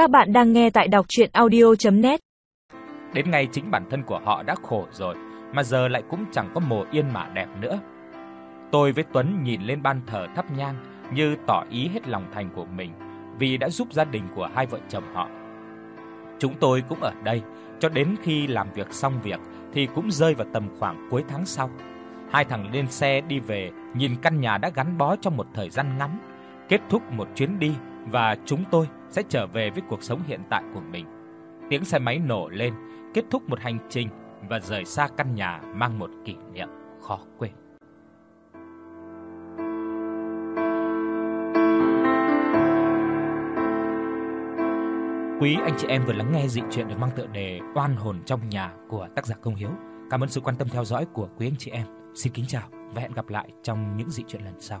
Các bạn đang nghe tại đọc audio net Đến ngày chính bản thân của họ đã khổ rồi, mà giờ lại cũng chẳng có mồ yên mả đẹp nữa. Tôi với Tuấn nhìn lên ban thờ thắp nhang như tỏ ý hết lòng thành của mình vì đã giúp gia đình của hai vợ chồng họ. Chúng tôi cũng ở đây cho đến khi làm việc xong việc thì cũng rơi vào tầm khoảng cuối tháng sau. Hai thằng lên xe đi về, nhìn căn nhà đã gắn bó trong một thời gian ngắn, kết thúc một chuyến đi và chúng tôi sẽ trở về với cuộc sống hiện tại của mình. Tiếng xe máy nổ lên, kết thúc một hành trình và rời xa căn nhà mang một kỷ niệm khó quên. Quý anh chị em vừa lắng nghe dị truyện được mang tựa đề Oan hồn trong nhà của tác giả Công Hiếu. Cảm ơn sự quan tâm theo dõi của quý anh chị em. Xin kính chào và hẹn gặp lại trong những dị truyện lần sau.